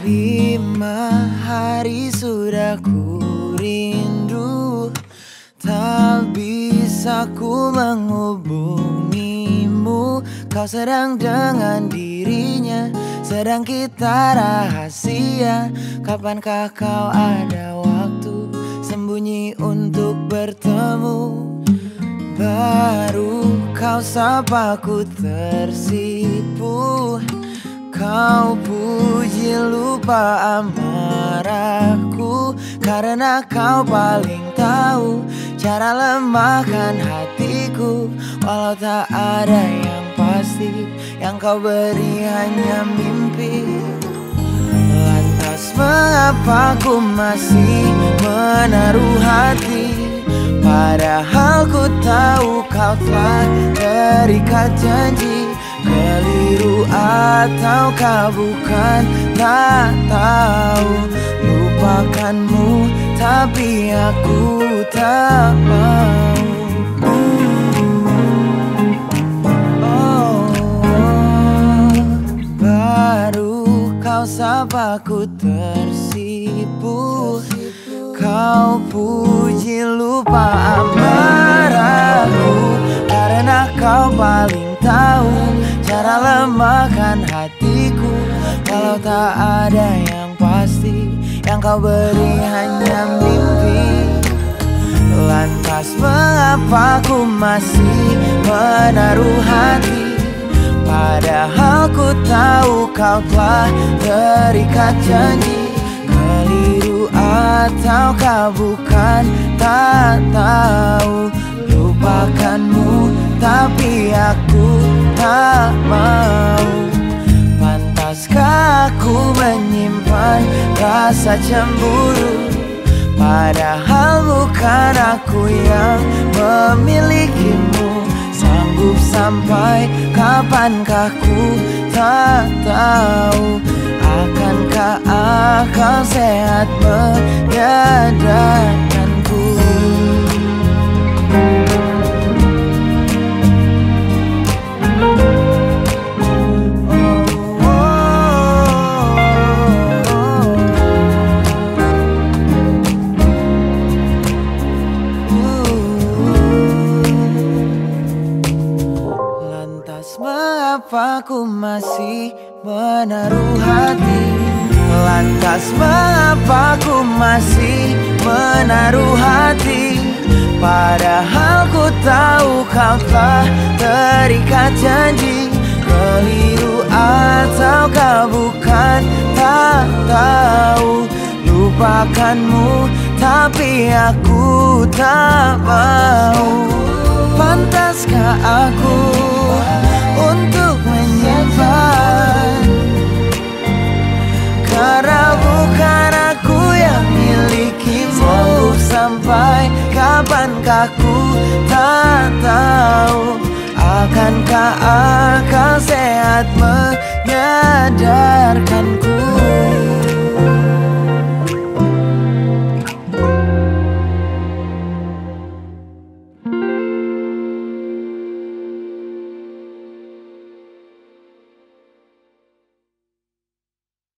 Lima hari sudah ku rindu. Tak bisa ku menghubungimu. Kau sedang dengan dirinya Sedang kita rahasia. Kapankah kau ada waktu Sembunyi untuk bertemu? Baru kau sapa ku tersipu. Kau lupa amarahku Karena kau paling tahu Cara lemahkan hatiku. Walau tak ada yang pasti Yang kau beri hanya mimpi. Lantas mengapa ku masih menaruh hati? Padahal ku tahu kau telah terikat janji. Keliru ataukah bukan Tak tahu Lupakanmu Tapi aku tak mau. Oh, kau sapa ku tersipu. Kau puji lupa amarahku. Karena kau paling tahu Cara lemahkan hatiku Walau tak ada yang pasti Yang kau beri hanya mimpi. Lantas mengapa ku masih menaruh hati? Padahal ku tahu kau telah terikat janji. Keliru ataukah bukan tak tahu. Lupakanmu tapi aku tak mau menyimpan rasa cemburu. Padahal bukan aku yang memilikimu. Sanggup sampai kapankah ku tak tahu. Akankah akal sehat menyadarkanku Lantas mengapa ku masih menaruh hati? Lantas mengapa ku masih menaruh hati? Padahal ku tahu kau telah terikat janji. Keliru ataukah bukan tak tahu. Lupakanmu tapi aku tak mau. Pantaskah aku untuk menyebar Karena bukan aku yang milikimu sampai kapankah ku tak tahu Akankah akal sehat